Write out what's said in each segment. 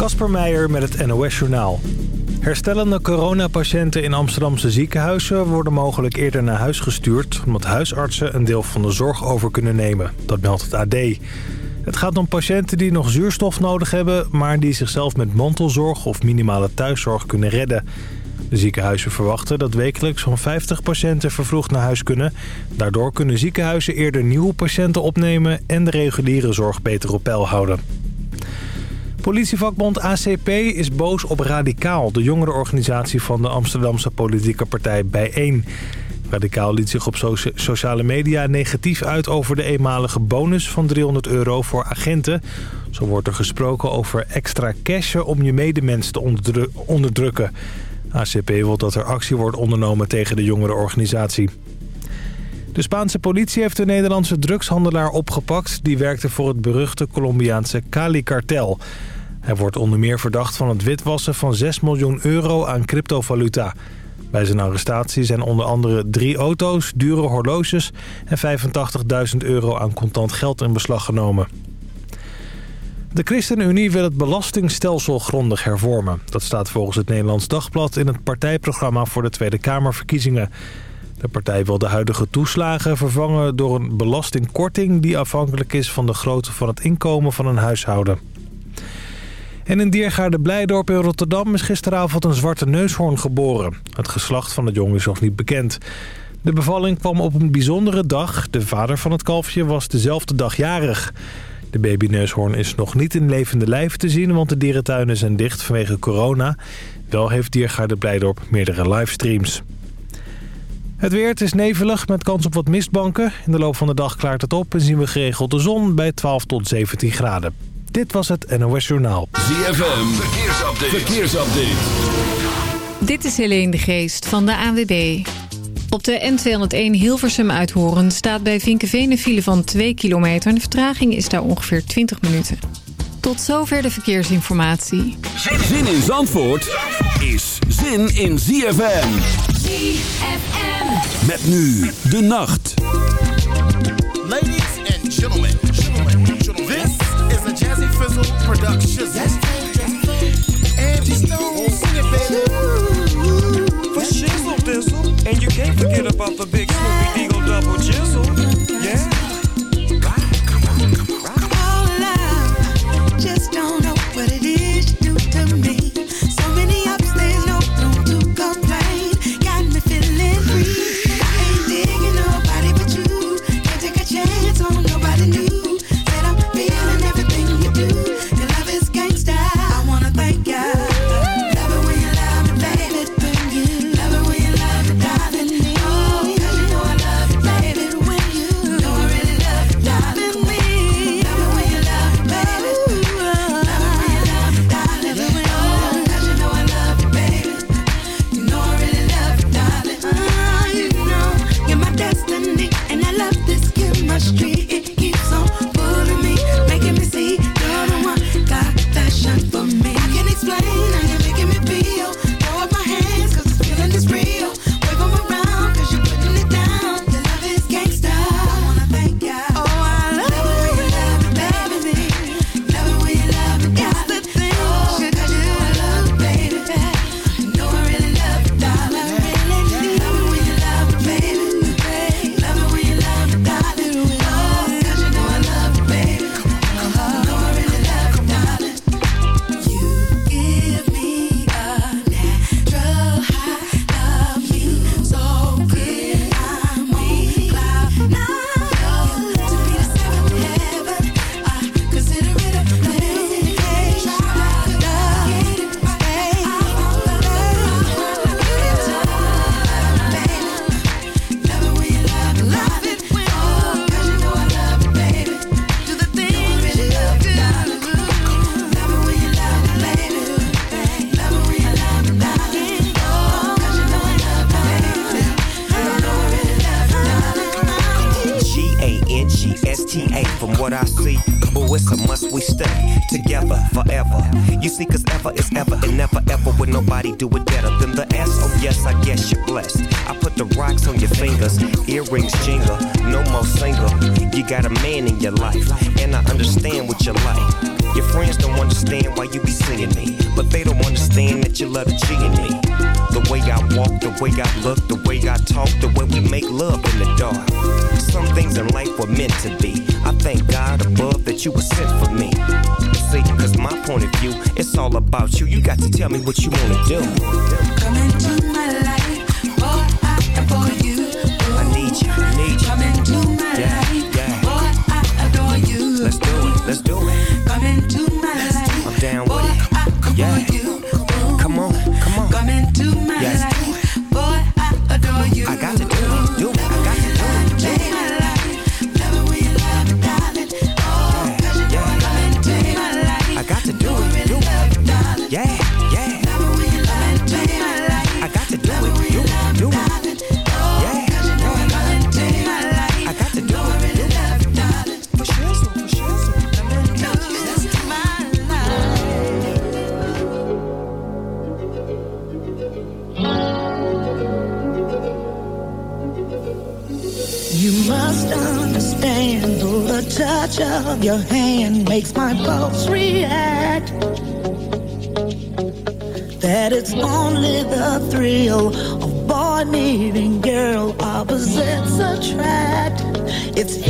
Kasper Meijer met het NOS-journaal. Herstellende coronapatiënten in Amsterdamse ziekenhuizen worden mogelijk eerder naar huis gestuurd... omdat huisartsen een deel van de zorg over kunnen nemen. Dat meldt het AD. Het gaat om patiënten die nog zuurstof nodig hebben... maar die zichzelf met mantelzorg of minimale thuiszorg kunnen redden. De ziekenhuizen verwachten dat wekelijks zo'n 50 patiënten vervroegd naar huis kunnen. Daardoor kunnen ziekenhuizen eerder nieuwe patiënten opnemen... en de reguliere zorg beter op peil houden. Politievakbond ACP is boos op Radicaal, de jongerenorganisatie van de Amsterdamse politieke partij Bijeen. Radicaal liet zich op sociale media negatief uit over de eenmalige bonus van 300 euro voor agenten. Zo wordt er gesproken over extra cash om je medemens te onderdrukken. ACP wil dat er actie wordt ondernomen tegen de jongerenorganisatie. De Spaanse politie heeft een Nederlandse drugshandelaar opgepakt... die werkte voor het beruchte Colombiaanse Cali-kartel. Hij wordt onder meer verdacht van het witwassen van 6 miljoen euro aan cryptovaluta. Bij zijn arrestatie zijn onder andere drie auto's, dure horloges... en 85.000 euro aan contant geld in beslag genomen. De ChristenUnie wil het belastingstelsel grondig hervormen. Dat staat volgens het Nederlands Dagblad in het partijprogramma voor de Tweede Kamerverkiezingen. De partij wil de huidige toeslagen vervangen door een belastingkorting... die afhankelijk is van de grootte van het inkomen van een huishouden. En in Diergaarde Blijdorp in Rotterdam is gisteravond een zwarte neushoorn geboren. Het geslacht van het jong is nog niet bekend. De bevalling kwam op een bijzondere dag. De vader van het kalfje was dezelfde dag jarig. De babyneushoorn is nog niet in levende lijf te zien... want de dierentuinen zijn dicht vanwege corona. Wel heeft Diergaarde Blijdorp meerdere livestreams. Het weer, het is nevelig met kans op wat mistbanken. In de loop van de dag klaart het op en zien we geregeld de zon bij 12 tot 17 graden. Dit was het NOS Journaal. ZFM, verkeersupdate. verkeersupdate. Dit is Helene de Geest van de ANWB. Op de N201 Hilversum uithoren staat bij Vinkenveen een file van 2 kilometer. De vertraging is daar ongeveer 20 minuten. Tot zover de verkeersinformatie. Zin in Zandvoort is zin in ZFM. ZFM. Met nu de nacht. Ladies and gentlemen. This is a Jazzy Fizzle production. Angie Stone, sing it, baby. For shizzle dizzle. And you can't forget about the big Snoopy what you wanna do. makes my pulse react. That it's only the thrill of boy meeting girl opposites attract. It's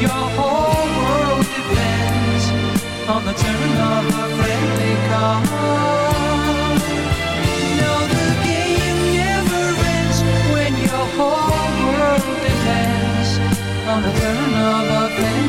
Your whole world depends on the turn of a friendly call No, the game never ends when your whole world depends on the turn of a friendly.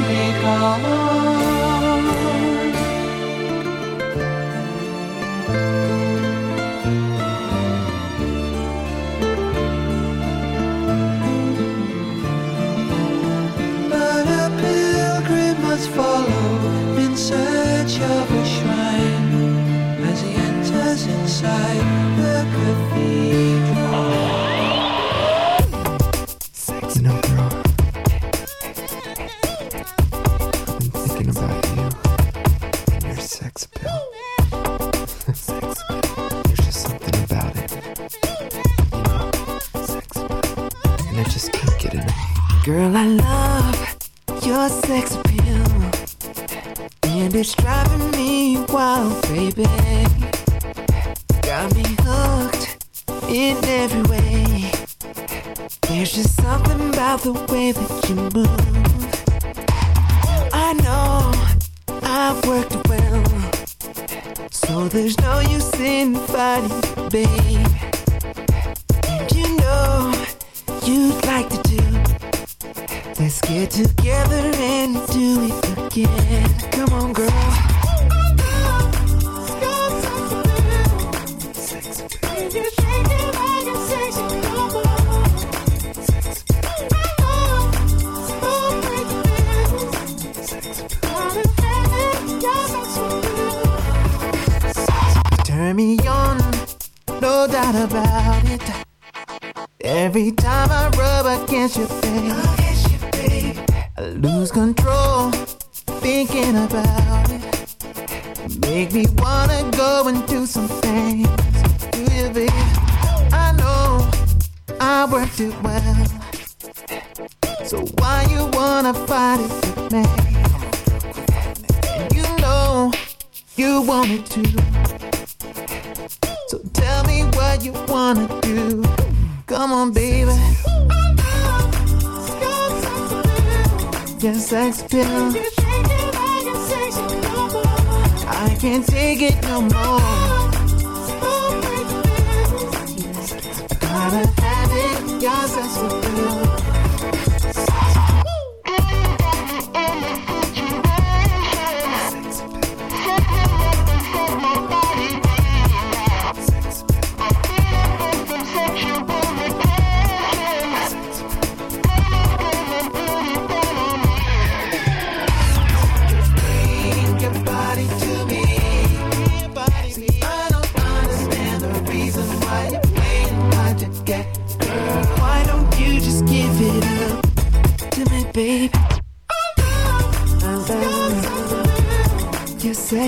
turn me on, no doubt about it. Every time I rub against your face, against you. I lose control thinking about it. Make me wanna go and do some things do you, babe. I know I worked it well, so why you wanna fight it with me? You know you want it to. So tell me what you wanna do. Come on, baby. Yes, sex pill. I can't take it no more. Gotta have it. Your sex appeal.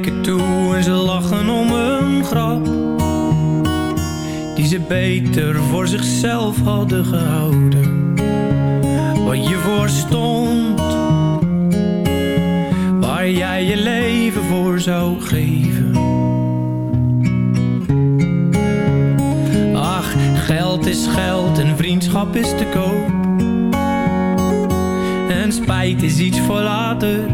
keken toe en ze lachen om een grap Die ze beter voor zichzelf hadden gehouden. Wat je voor stond Waar jij je leven voor zou geven. Ach, geld is geld en vriendschap is te koop. En spijt is iets voor later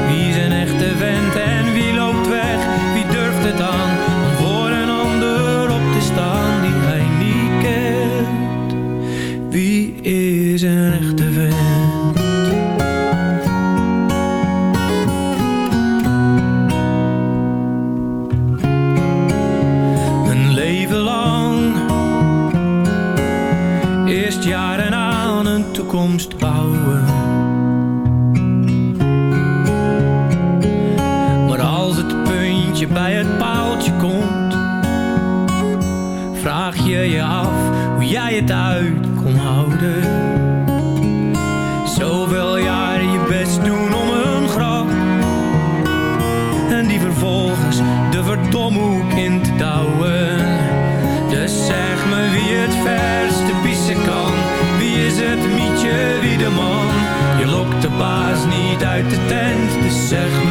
zeg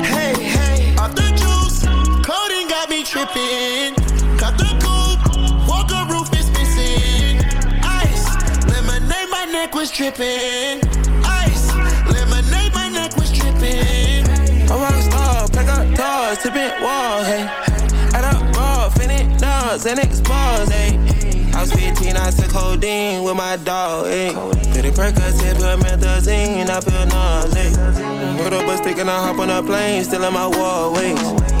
Tripping. Cut the coupe, walker roof is missing. Ice, lemonade, my neck was tripping. Ice, lemonade, my neck was tripping. A rock star, pack up doors, tipping walls, hey. Add up raw, finish dogs, and expose, hey. I was 15, I took codeine with my dog, ayy. Pretty Percocet, put methazine, I feel nauseous. Put up a stick and I hop on a plane, still in my wall, wait.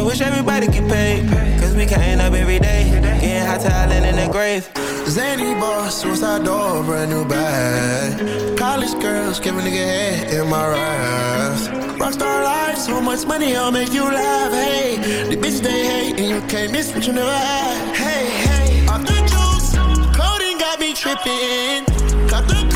I wish everybody get paid. Cause we can't up every day, getting hot talent in the grave. Zany boss, suicide door, brand new bag. College girls, give a nigga head in my raps. Rockstar life, so much money, I'll make you laugh. Hey, the bitch they hate, and you can't miss what you never had. Hey, hey, off the juice, codeine got me tripping. Cut the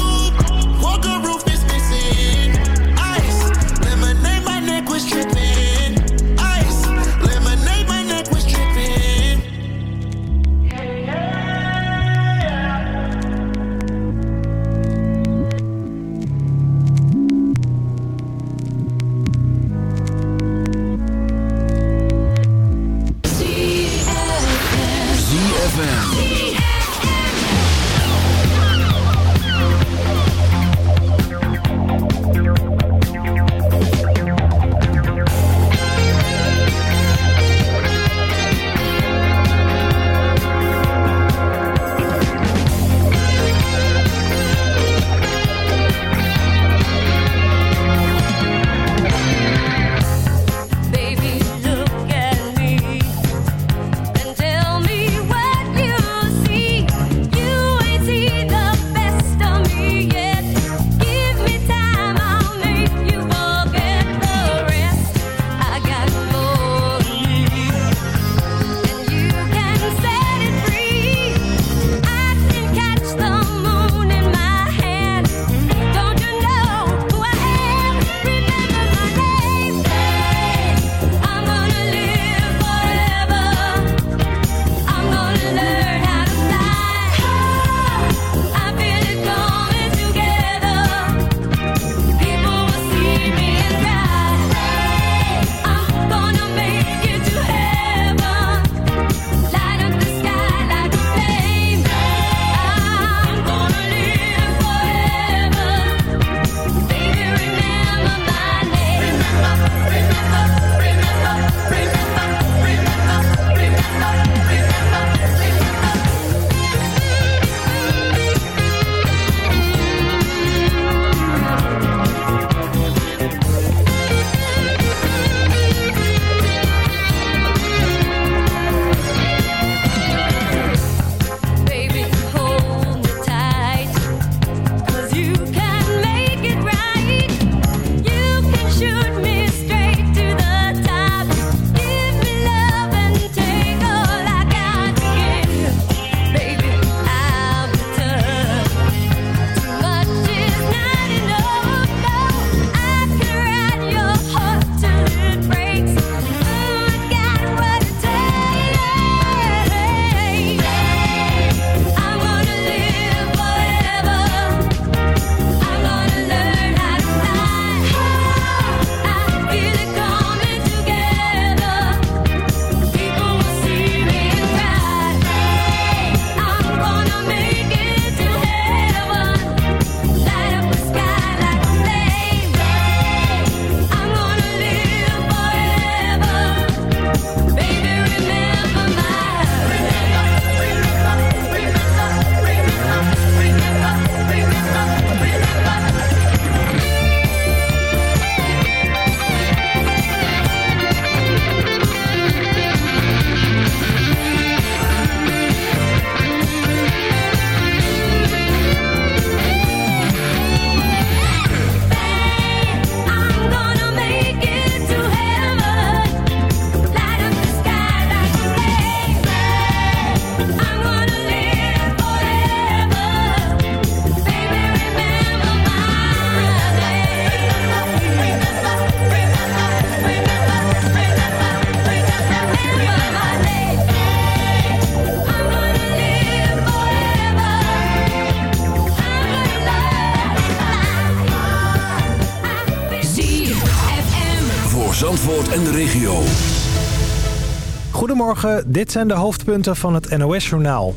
dit zijn de hoofdpunten van het NOS-journaal.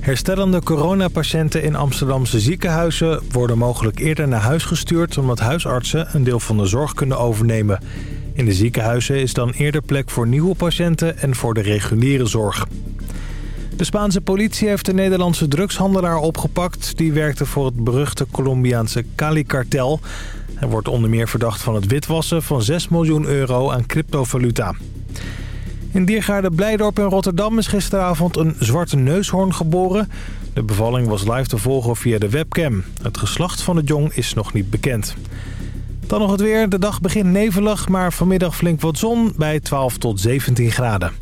Herstellende coronapatiënten in Amsterdamse ziekenhuizen worden mogelijk eerder naar huis gestuurd... omdat huisartsen een deel van de zorg kunnen overnemen. In de ziekenhuizen is dan eerder plek voor nieuwe patiënten en voor de reguliere zorg. De Spaanse politie heeft een Nederlandse drugshandelaar opgepakt. Die werkte voor het beruchte Colombiaanse Cali-kartel. Hij wordt onder meer verdacht van het witwassen van 6 miljoen euro aan cryptovaluta. In Diergaarde Blijdorp in Rotterdam is gisteravond een zwarte neushoorn geboren. De bevalling was live te volgen via de webcam. Het geslacht van het jong is nog niet bekend. Dan nog het weer. De dag begint nevelig, maar vanmiddag flink wat zon bij 12 tot 17 graden.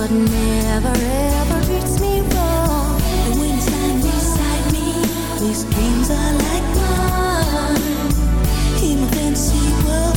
but never ever treats me wrong. And when you stand beside me, these dreams are like mine. In a fantasy world,